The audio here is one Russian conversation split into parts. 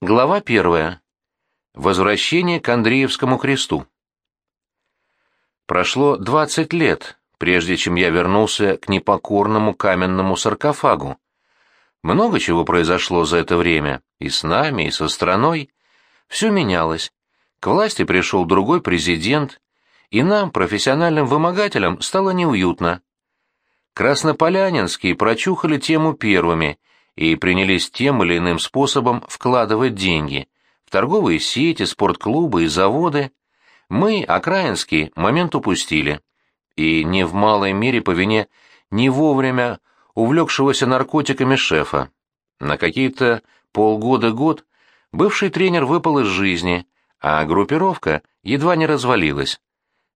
Глава первая. Возвращение к Андреевскому кресту. Прошло двадцать лет, прежде чем я вернулся к непокорному каменному саркофагу. Много чего произошло за это время, и с нами, и со страной. Все менялось. К власти пришел другой президент, и нам, профессиональным вымогателям, стало неуютно. Краснополянинские прочухали тему первыми и принялись тем или иным способом вкладывать деньги в торговые сети, спортклубы и заводы. Мы, окраинские, момент упустили. И не в малой мере по вине не вовремя увлекшегося наркотиками шефа. На какие-то полгода-год бывший тренер выпал из жизни, а группировка едва не развалилась.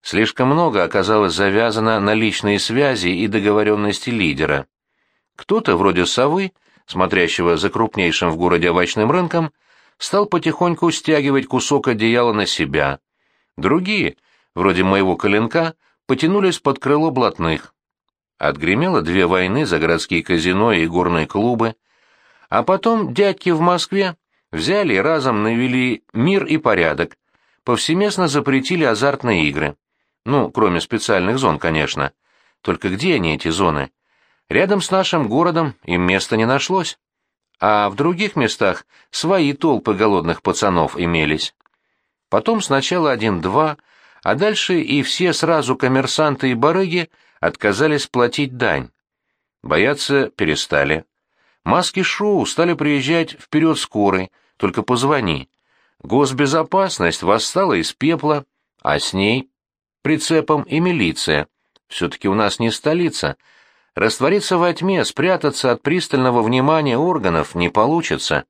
Слишком много оказалось завязано на личные связи и договоренности лидера. Кто-то, вроде совы, смотрящего за крупнейшим в городе овощным рынком, стал потихоньку стягивать кусок одеяла на себя. Другие, вроде моего коленка, потянулись под крыло блатных. Отгремело две войны за городские казино и горные клубы, а потом дядьки в Москве взяли и разом навели мир и порядок, повсеместно запретили азартные игры. Ну, кроме специальных зон, конечно. Только где они, эти зоны? Рядом с нашим городом им места не нашлось. А в других местах свои толпы голодных пацанов имелись. Потом сначала один-два, а дальше и все сразу коммерсанты и барыги отказались платить дань. Бояться перестали. Маски-шоу стали приезжать вперед скорой, только позвони. Госбезопасность восстала из пепла, а с ней прицепом и милиция. Все-таки у нас не столица. Раствориться во тьме, спрятаться от пристального внимания органов не получится.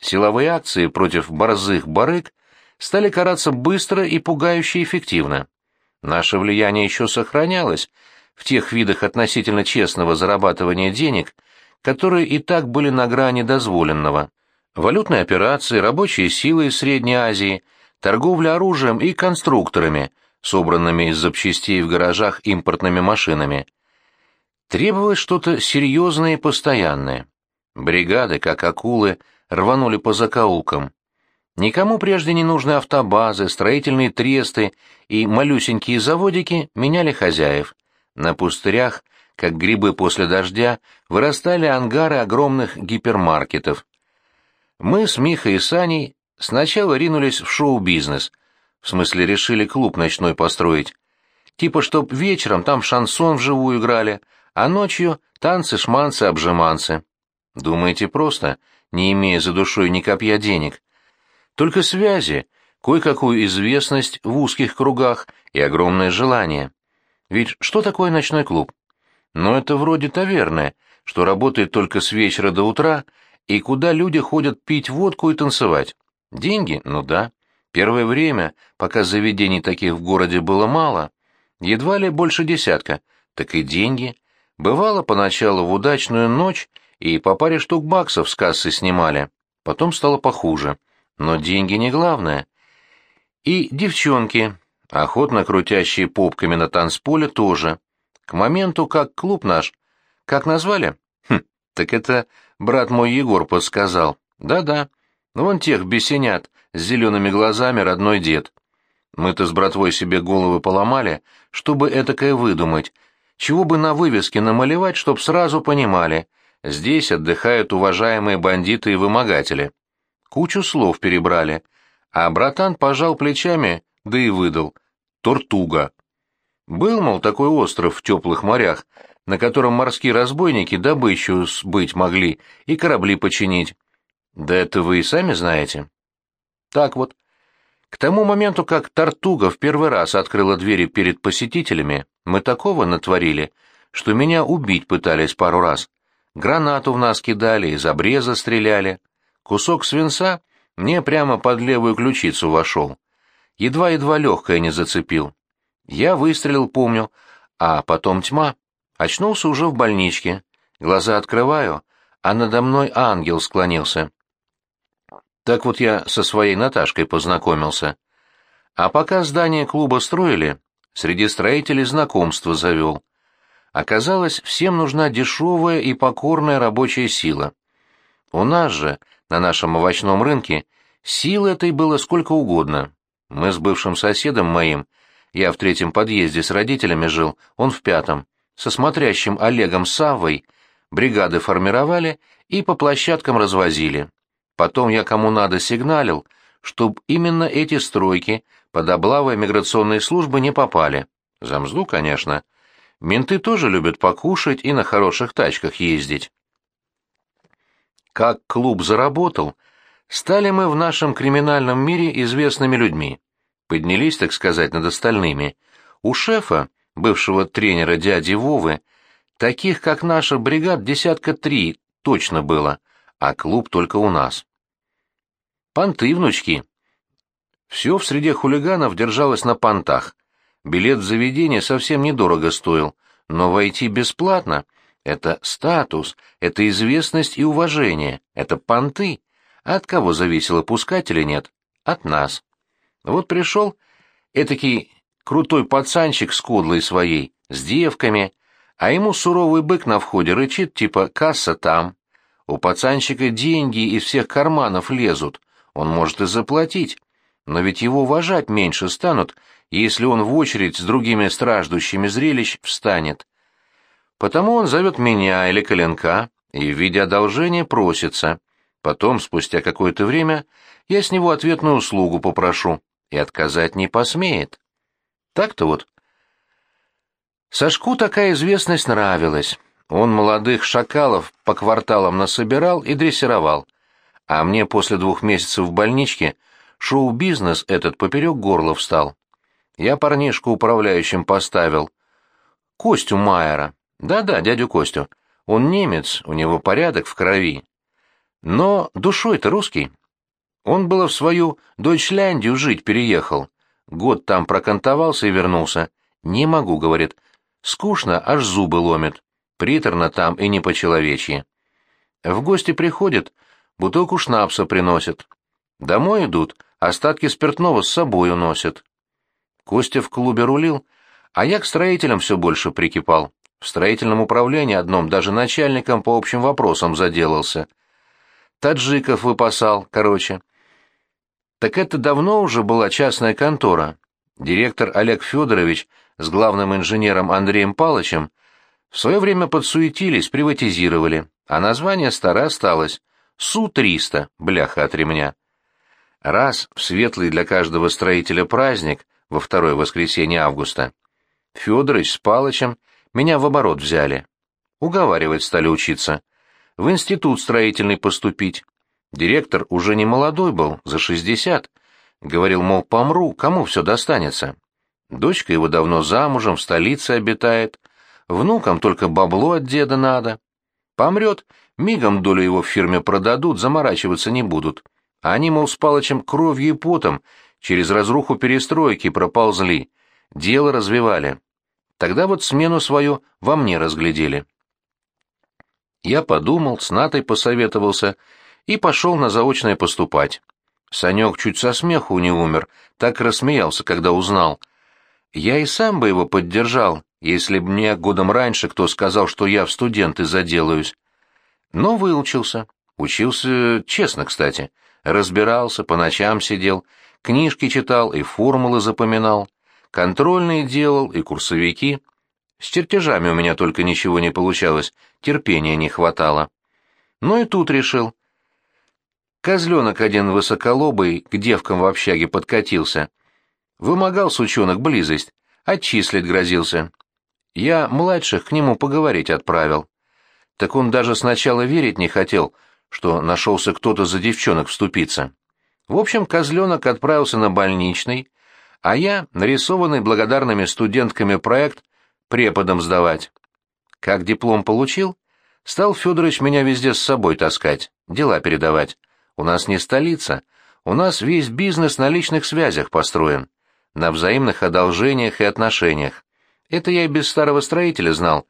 Силовые акции против борзых барыг стали караться быстро и пугающе эффективно. Наше влияние еще сохранялось в тех видах относительно честного зарабатывания денег, которые и так были на грани дозволенного. Валютные операции, рабочие силы из Средней Азии, торговля оружием и конструкторами, собранными из запчастей в гаражах импортными машинами. Требовалось что-то серьезное и постоянное. Бригады, как акулы, рванули по закоулкам. Никому прежде не нужны автобазы, строительные тресты и малюсенькие заводики меняли хозяев. На пустырях, как грибы после дождя, вырастали ангары огромных гипермаркетов. Мы с Михой и Саней сначала ринулись в шоу-бизнес — в смысле, решили клуб ночной построить. Типа, чтоб вечером там шансон вживую играли, а ночью танцы-шманцы, обжиманцы. Думаете, просто, не имея за душой ни копья денег. Только связи, кое-какую известность в узких кругах и огромное желание. Ведь что такое ночной клуб? Ну, это вроде таверны, что работает только с вечера до утра, и куда люди ходят пить водку и танцевать. Деньги? Ну да. Первое время, пока заведений таких в городе было мало, едва ли больше десятка, так и деньги. Бывало поначалу в удачную ночь и по паре штук баксов с кассы снимали, потом стало похуже. Но деньги не главное. И девчонки, охотно крутящие попками на танцполе, тоже. К моменту, как клуб наш, как назвали? Хм, так это брат мой Егор подсказал. Да-да, вон тех бесенят, с зелеными глазами родной дед. Мы-то с братвой себе головы поломали, чтобы этакое выдумать, чего бы на вывеске намалевать, чтоб сразу понимали, здесь отдыхают уважаемые бандиты и вымогатели. Кучу слов перебрали, а братан пожал плечами, да и выдал. Тортуга. Был, мол, такой остров в теплых морях, на котором морские разбойники добычу сбыть могли и корабли починить. Да это вы и сами знаете. Так вот, к тому моменту, как Тартуга в первый раз открыла двери перед посетителями, мы такого натворили, что меня убить пытались пару раз. Гранату в нас кидали, из обреза стреляли. Кусок свинца мне прямо под левую ключицу вошел. Едва-едва легкое не зацепил. Я выстрелил, помню, а потом тьма. Очнулся уже в больничке. Глаза открываю, а надо мной ангел склонился. Так вот я со своей Наташкой познакомился. А пока здание клуба строили, среди строителей знакомство завел. Оказалось, всем нужна дешевая и покорная рабочая сила. У нас же, на нашем овощном рынке, силы этой было сколько угодно. Мы с бывшим соседом моим, я в третьем подъезде с родителями жил, он в пятом, со смотрящим Олегом Саввой, бригады формировали и по площадкам развозили. Потом я кому надо сигналил, чтобы именно эти стройки под облавой миграционной службы не попали. За мзду, конечно. Менты тоже любят покушать и на хороших тачках ездить. Как клуб заработал, стали мы в нашем криминальном мире известными людьми. Поднялись, так сказать, над остальными. У шефа, бывшего тренера дяди Вовы, таких, как наша бригад, десятка три точно было, а клуб только у нас. Понты, внучки. Все в среде хулиганов держалось на понтах. Билет в заведение совсем недорого стоил, но войти бесплатно — это статус, это известность и уважение, это понты. От кого зависело, пускать или нет? От нас. Вот пришел этакий крутой пацанчик с кудлой своей, с девками, а ему суровый бык на входе рычит, типа «касса там». У пацанчика деньги из всех карманов лезут, он может и заплатить, но ведь его уважать меньше станут, если он в очередь с другими страждущими зрелищ встанет. Потому он зовет меня или Коленка и в виде одолжения просится. Потом, спустя какое-то время, я с него ответную услугу попрошу, и отказать не посмеет. Так-то вот. Сашку такая известность нравилась. Он молодых шакалов по кварталам насобирал и дрессировал. А мне после двух месяцев в больничке шоу-бизнес этот поперек горла встал. Я парнишку управляющим поставил. Костю Майера. Да-да, дядю Костю. Он немец, у него порядок в крови. Но душой-то русский. Он было в свою Дойчляндию жить переехал. Год там прокантовался и вернулся. Не могу, говорит. Скучно, аж зубы ломит. Приторно там и не по-человечьи. В гости приходит, бутылку шнапса приносит. Домой идут, остатки спиртного с собой уносят. Костя в клубе рулил, а я к строителям все больше прикипал. В строительном управлении одном даже начальником по общим вопросам заделался. Таджиков выпасал, короче. Так это давно уже была частная контора. Директор Олег Федорович с главным инженером Андреем Палычем в свое время подсуетились, приватизировали, а название старое осталось — Су-300, бляха от ремня. Раз в светлый для каждого строителя праздник — во второе воскресенье августа. Федорович с Палычем меня в оборот взяли. Уговаривать стали учиться. В институт строительный поступить. Директор уже не молодой был, за шестьдесят. Говорил, мол, помру, кому все достанется. Дочка его давно замужем, в столице обитает. Внукам только бабло от деда надо. Помрет, мигом долю его в фирме продадут, заморачиваться не будут. Они, мол, с Палычем кровью и потом через разруху перестройки проползли, дело развивали. Тогда вот смену свою во мне разглядели. Я подумал, с Натой посоветовался и пошел на заочное поступать. Санек чуть со смеху не умер, так рассмеялся, когда узнал. Я и сам бы его поддержал, если б мне годом раньше кто сказал, что я в студенты заделаюсь. Но выучился. Учился честно, кстати. Разбирался, по ночам сидел, Книжки читал и формулы запоминал, контрольные делал и курсовики. С чертежами у меня только ничего не получалось, терпения не хватало. Ну и тут решил. Козленок один высоколобый к девкам в общаге подкатился. Вымогал сучонок близость, отчислить грозился. Я младших к нему поговорить отправил. Так он даже сначала верить не хотел, что нашелся кто-то за девчонок вступиться. В общем, козленок отправился на больничный, а я, нарисованный благодарными студентками проект, преподом сдавать. Как диплом получил, стал Федорович меня везде с собой таскать, дела передавать. У нас не столица, у нас весь бизнес на личных связях построен, на взаимных одолжениях и отношениях. Это я и без старого строителя знал,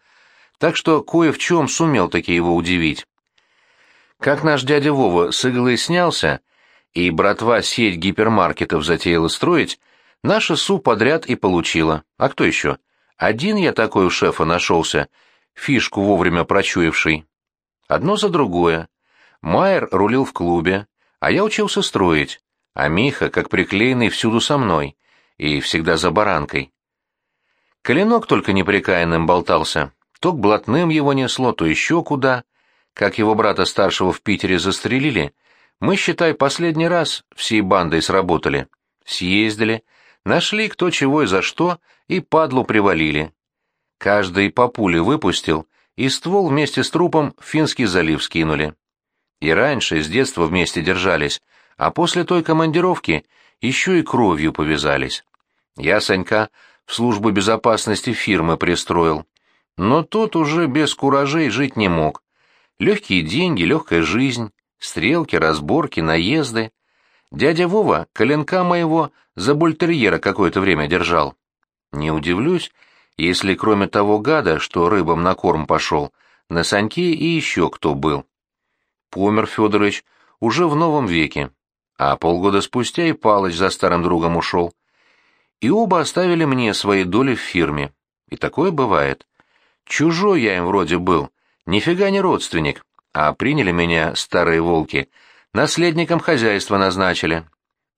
так что кое в чем сумел таки его удивить. Как наш дядя Вова с иглы снялся, и братва сеть гипермаркетов затеяла строить, наша СУ подряд и получила. А кто еще? Один я такой у шефа нашелся, фишку вовремя прочуявший. Одно за другое. Майер рулил в клубе, а я учился строить, а Миха, как приклеенный, всюду со мной, и всегда за баранкой. Коленок только непрекаянным болтался, то к блатным его несло, то еще куда. Как его брата старшего в Питере застрелили, мы, считай, последний раз всей бандой сработали. Съездили, нашли кто чего и за что, и падлу привалили. Каждый по пуле выпустил, и ствол вместе с трупом в Финский залив скинули. И раньше с детства вместе держались, а после той командировки еще и кровью повязались. Я Санька в службу безопасности фирмы пристроил. Но тот уже без куражей жить не мог. Легкие деньги, легкая жизнь, стрелки, разборки, наезды. Дядя Вова коленка моего за бультерьера какое-то время держал. Не удивлюсь, если кроме того гада, что рыбам на корм пошел, на Саньке и еще кто был. Помер Федорович уже в новом веке, а полгода спустя и Палыч за старым другом ушел. И оба оставили мне свои доли в фирме. И такое бывает. Чужой я им вроде был, нифига не родственник, а приняли меня старые волки, наследником хозяйства назначили.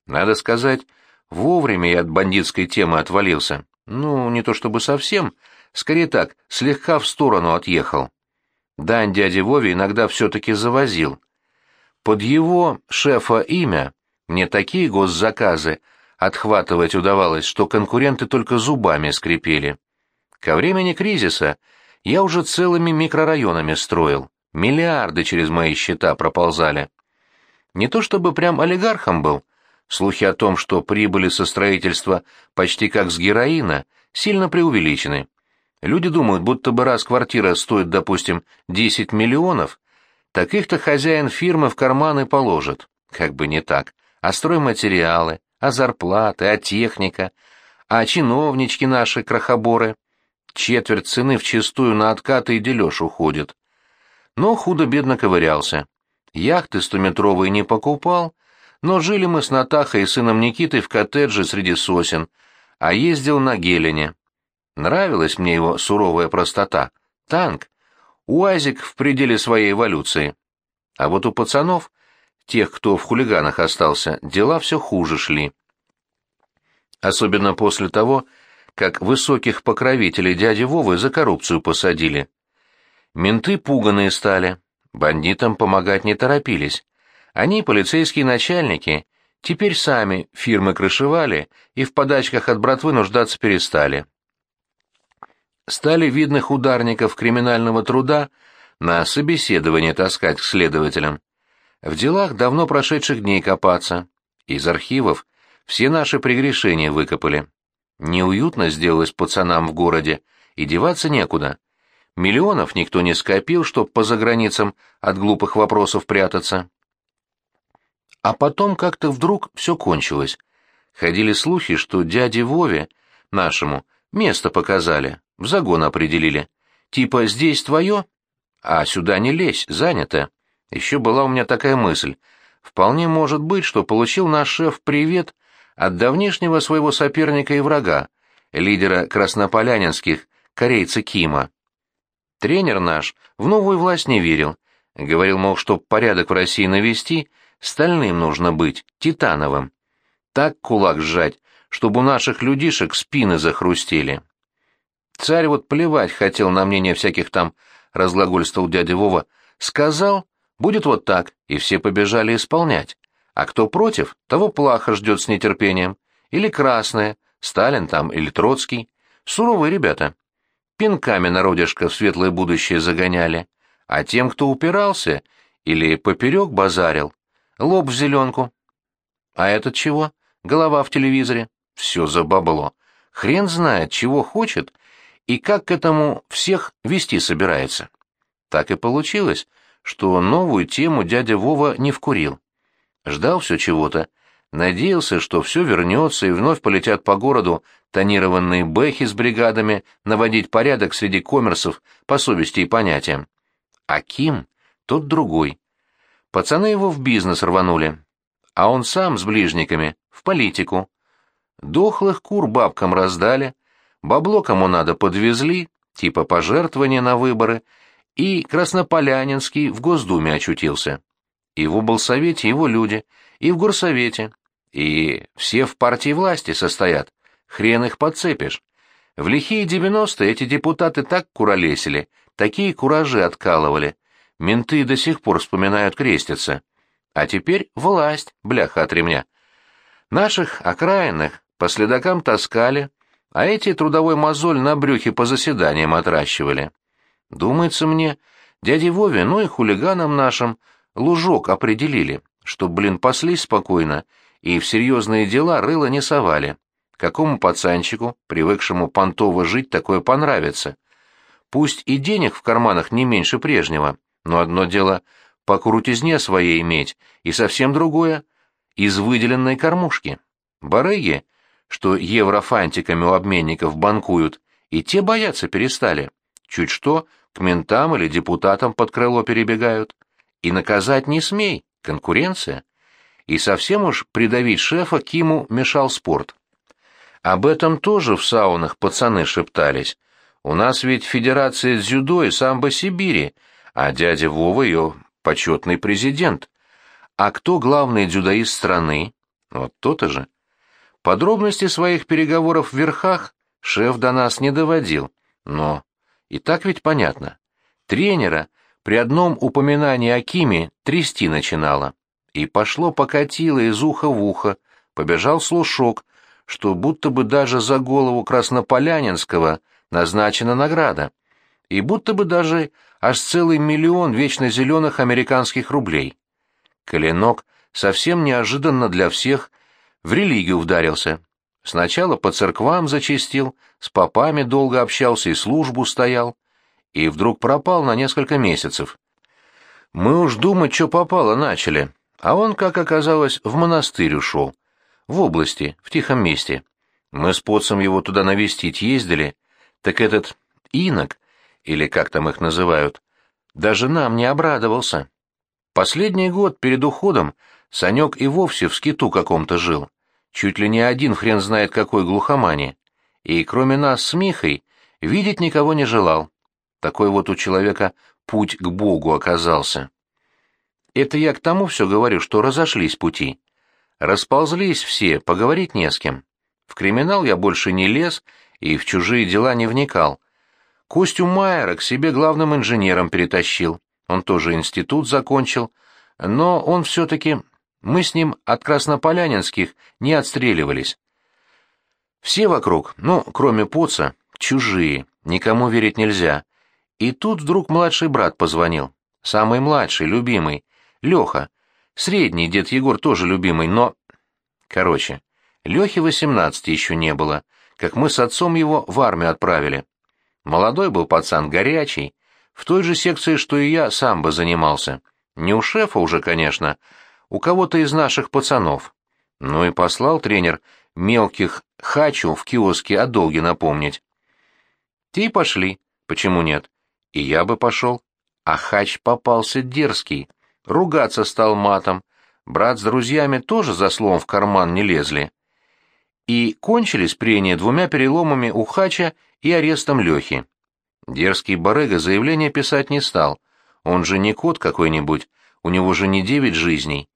Надо сказать, вовремя я от бандитской темы отвалился. Ну, не то чтобы совсем, скорее так, слегка в сторону отъехал. Дань дяде Вове иногда все-таки завозил. Под его шефа имя мне такие госзаказы отхватывать удавалось, что конкуренты только зубами скрипели. Ко времени кризиса я уже целыми микрорайонами строил, миллиарды через мои счета проползали. Не то чтобы прям олигархом был, слухи о том, что прибыли со строительства почти как с героина, сильно преувеличены. Люди думают, будто бы раз квартира стоит, допустим, 10 миллионов, так их-то хозяин фирмы в карманы положит. Как бы не так. А стройматериалы, а зарплаты, а техника, а чиновнички наши, крохоборы. Четверть цены вчистую на откаты и дележ уходит. Но худо-бедно ковырялся. Яхты стометровые не покупал, но жили мы с Натахой и сыном Никитой в коттедже среди сосен, а ездил на Гелене. Нравилась мне его суровая простота. Танк. Уазик в пределе своей эволюции. А вот у пацанов, тех, кто в хулиганах остался, дела все хуже шли. Особенно после того, как высоких покровителей дяди Вовы за коррупцию посадили. Менты пуганые стали, бандитам помогать не торопились. Они, полицейские начальники, теперь сами фирмы крышевали и в подачках от братвы нуждаться перестали стали видных ударников криминального труда на собеседование таскать к следователям. В делах давно прошедших дней копаться. Из архивов все наши прегрешения выкопали. Неуютно сделалось пацанам в городе, и деваться некуда. Миллионов никто не скопил, чтоб по заграницам от глупых вопросов прятаться. А потом как-то вдруг все кончилось. Ходили слухи, что дяде Вове, нашему, место показали, в загон определили. Типа здесь твое, а сюда не лезь, занято. Еще была у меня такая мысль. Вполне может быть, что получил наш шеф привет от давнишнего своего соперника и врага, лидера краснополянинских, корейца Кима. Тренер наш в новую власть не верил. Говорил, мол, чтоб порядок в России навести, стальным нужно быть, титановым. Так кулак сжать, чтобы у наших людишек спины захрустели. Царь вот плевать хотел на мнение всяких там, разглагольствовал дядя Вова. Сказал, будет вот так, и все побежали исполнять. А кто против, того плохо ждет с нетерпением. Или красное, Сталин там или Троцкий. Суровые ребята. Пинками народишко в светлое будущее загоняли. А тем, кто упирался или поперек базарил, лоб в зеленку. А этот чего? Голова в телевизоре. Все за бабло. Хрен знает, чего хочет и как к этому всех вести собирается. Так и получилось, что новую тему дядя Вова не вкурил. Ждал все чего-то, надеялся, что все вернется и вновь полетят по городу тонированные бэхи с бригадами наводить порядок среди коммерсов по совести и понятиям. А Ким — тот другой. Пацаны его в бизнес рванули, а он сам с ближниками — в политику. Дохлых кур бабкам раздали, Бабло кому надо подвезли, типа пожертвования на выборы, и Краснополянинский в Госдуме очутился. И в облсовете его люди, и в горсовете, и все в партии власти состоят. Хрен их подцепишь. В лихие девяностые эти депутаты так куролесили, такие куражи откалывали. Менты до сих пор вспоминают креститься. А теперь власть, бляха от ремня. Наших окраинных по следакам таскали, а эти трудовой мозоль на брюхе по заседаниям отращивали. Думается мне, дяде Вове, ну и хулиганам нашим, лужок определили, чтоб, блин, паслись спокойно и в серьезные дела рыло не совали. Какому пацанчику, привыкшему понтово жить, такое понравится? Пусть и денег в карманах не меньше прежнего, но одно дело по крутизне своей иметь, и совсем другое — из выделенной кормушки. Барыги, что еврофантиками у обменников банкуют, и те бояться перестали. Чуть что, к ментам или депутатам под крыло перебегают. И наказать не смей, конкуренция. И совсем уж придавить шефа Киму мешал спорт. Об этом тоже в саунах пацаны шептались. У нас ведь федерация дзюдо и самбо Сибири, а дядя Вова ее почетный президент. А кто главный дзюдоист страны? Вот то-то же. Подробности своих переговоров в верхах шеф до нас не доводил, но и так ведь понятно. Тренера при одном упоминании о Киме трясти начинало. И пошло-покатило из уха в ухо, побежал слушок, что будто бы даже за голову Краснополянинского назначена награда, и будто бы даже аж целый миллион вечно зеленых американских рублей. Коленок совсем неожиданно для всех в религию вдарился. Сначала по церквам зачастил, с попами долго общался и службу стоял, и вдруг пропал на несколько месяцев. Мы уж думать, что попало, начали, а он, как оказалось, в монастырь ушел, в области, в тихом месте. Мы с Потцем его туда навестить ездили, так этот инок, или как там их называют, даже нам не обрадовался. Последний год перед уходом Санек и вовсе в скиту каком-то жил, чуть ли не один хрен знает какой глухомани, и кроме нас с Михой видеть никого не желал. Такой вот у человека путь к Богу оказался. Это я к тому все говорю, что разошлись пути. Расползлись все, поговорить не с кем. В криминал я больше не лез и в чужие дела не вникал. Костю Майера к себе главным инженером перетащил. Он тоже институт закончил, но он все-таки... Мы с ним от краснополянинских не отстреливались. Все вокруг, ну, кроме Поца, чужие, никому верить нельзя. И тут вдруг младший брат позвонил. Самый младший, любимый. Леха. Средний дед Егор тоже любимый, но... Короче, Лехе восемнадцати еще не было, как мы с отцом его в армию отправили. Молодой был пацан, горячий. В той же секции, что и я, сам бы занимался. Не у шефа уже, конечно, у кого-то из наших пацанов. Ну и послал тренер мелких хачу в киоске о долге напомнить. Те и пошли. Почему нет? И я бы пошел. А хач попался дерзкий. Ругаться стал матом. Брат с друзьями тоже за словом в карман не лезли. И кончились прения двумя переломами у хача и арестом Лехи. Дерзкий барыга заявление писать не стал. Он же не кот какой-нибудь, у него же не девять жизней.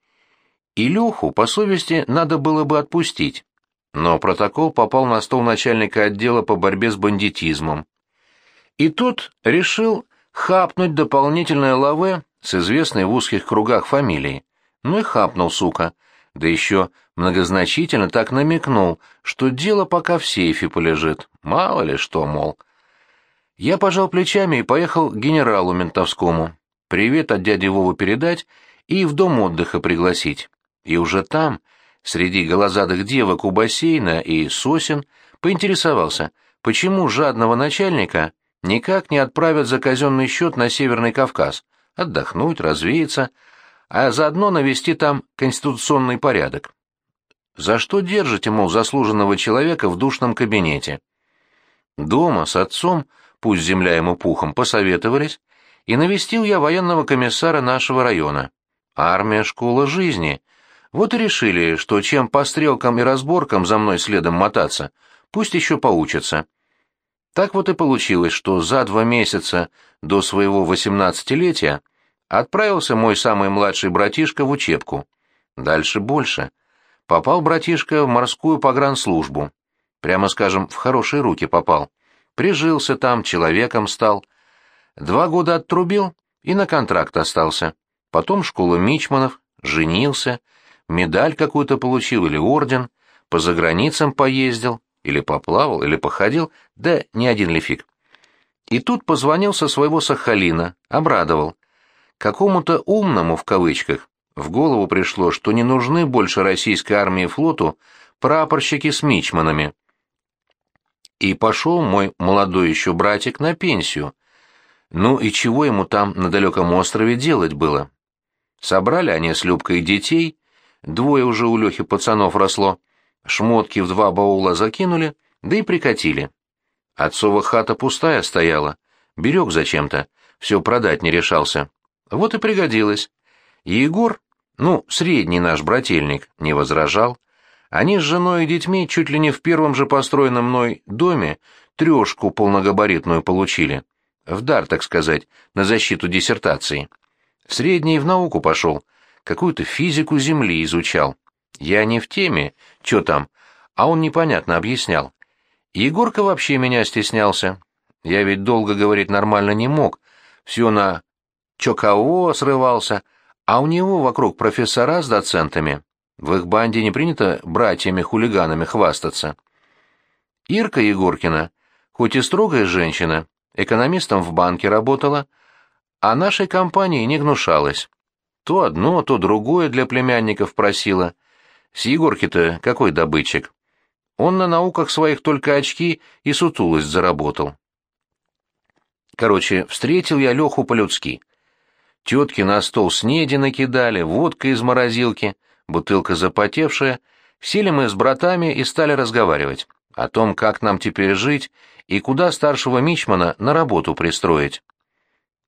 И Леху, по совести, надо было бы отпустить. Но протокол попал на стол начальника отдела по борьбе с бандитизмом. И тот решил хапнуть дополнительное лаве с известной в узких кругах фамилией. Ну и хапнул, сука. Да еще многозначительно так намекнул, что дело пока в сейфе полежит. Мало ли что, мол. Я пожал плечами и поехал к генералу ментовскому. Привет от дяди Вовы передать и в дом отдыха пригласить. И уже там, среди голозадых девок у бассейна и сосен, поинтересовался, почему жадного начальника никак не отправят за казенный счет на Северный Кавказ, отдохнуть, развеяться, а заодно навести там конституционный порядок. За что держите, мол, заслуженного человека в душном кабинете? Дома с отцом, пусть земля ему пухом, посоветовались, и навестил я военного комиссара нашего района. Армия — школа жизни. Вот и решили, что чем по стрелкам и разборкам за мной следом мотаться, пусть еще поучатся. Так вот и получилось, что за два месяца до своего восемнадцатилетия отправился мой самый младший братишка в учебку. Дальше больше. Попал братишка в морскую погранслужбу. Прямо скажем, в хорошие руки попал. Прижился там, человеком стал. Два года оттрубил и на контракт остался. Потом школа мичманов, женился, медаль какую-то получил или орден, по заграницам поездил, или поплавал, или походил, да не один ли. И тут позвонил со своего Сахалина, обрадовал. Какому-то «умному» в кавычках в голову пришло, что не нужны больше российской армии и флоту прапорщики с мичманами. И пошел мой молодой еще братик на пенсию. Ну и чего ему там на далеком острове делать было? Собрали они с Любкой детей, двое уже у Лехи пацанов росло, шмотки в два баула закинули, да и прикатили. Отцова хата пустая стояла, берег зачем-то, все продать не решался. Вот и пригодилось. Егор, ну, средний наш брательник, не возражал. Они с женой и детьми чуть ли не в первом же построенном мной доме трешку полногабаритную получили. В дар, так сказать, на защиту диссертации. Средний в науку пошел, какую-то физику Земли изучал. Я не в теме, что там, а он непонятно объяснял. Егорка вообще меня стеснялся. Я ведь долго говорить нормально не мог. Все на «чё кого» срывался, а у него вокруг профессора с доцентами. В их банде не принято братьями-хулиганами хвастаться. Ирка Егоркина, хоть и строгая женщина, экономистом в банке работала, а нашей компании не гнушалась. То одно, то другое для племянников просила. С Егорки-то какой добытчик? Он на науках своих только очки и сутулость заработал. Короче, встретил я Леху по-людски. Тетки на стол снеди накидали, водка из морозилки, бутылка запотевшая. Сели мы с братами и стали разговаривать о том, как нам теперь жить и куда старшего мичмана на работу пристроить.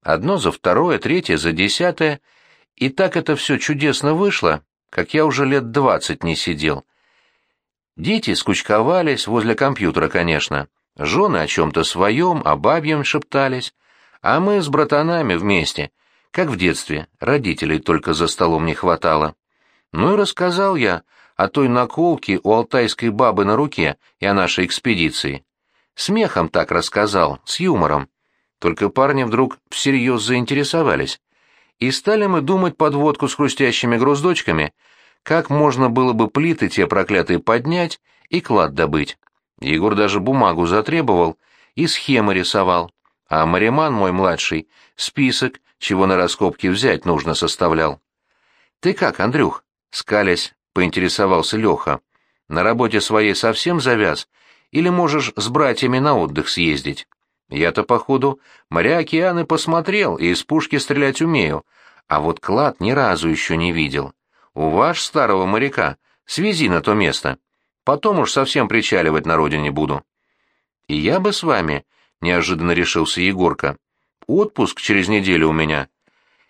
Одно за второе, третье за десятое, и так это все чудесно вышло, как я уже лет двадцать не сидел — Дети скучковались возле компьютера, конечно. Жены о чем-то своем, о бабьем шептались. А мы с братанами вместе, как в детстве, родителей только за столом не хватало. Ну и рассказал я о той наколке у алтайской бабы на руке и о нашей экспедиции. Смехом так рассказал, с юмором. Только парни вдруг всерьез заинтересовались. И стали мы думать подводку с хрустящими груздочками — как можно было бы плиты те проклятые поднять и клад добыть. Егор даже бумагу затребовал и схемы рисовал, а Мариман, мой младший, список, чего на раскопки взять нужно, составлял. «Ты как, Андрюх?» — скалясь, поинтересовался Леха. «На работе своей совсем завяз? Или можешь с братьями на отдых съездить?» «Я-то, походу, моря океаны посмотрел и из пушки стрелять умею, а вот клад ни разу еще не видел. У ваш старого моряка свези на то место. Потом уж совсем причаливать на родине буду. И я бы с вами, — неожиданно решился Егорка. Отпуск через неделю у меня.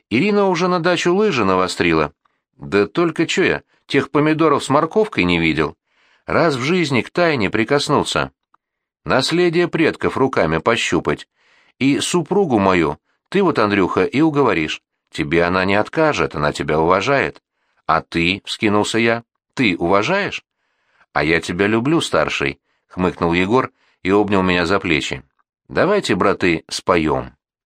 Ирина уже на дачу лыжи навострила. Да только чё я, тех помидоров с морковкой не видел. Раз в жизни к тайне прикоснуться. Наследие предков руками пощупать. И супругу мою ты вот, Андрюха, и уговоришь. Тебе она не откажет, она тебя уважает. «А ты?» — вскинулся я. «Ты уважаешь?» «А я тебя люблю, старший», — хмыкнул Егор и обнял меня за плечи. «Давайте, браты, споем».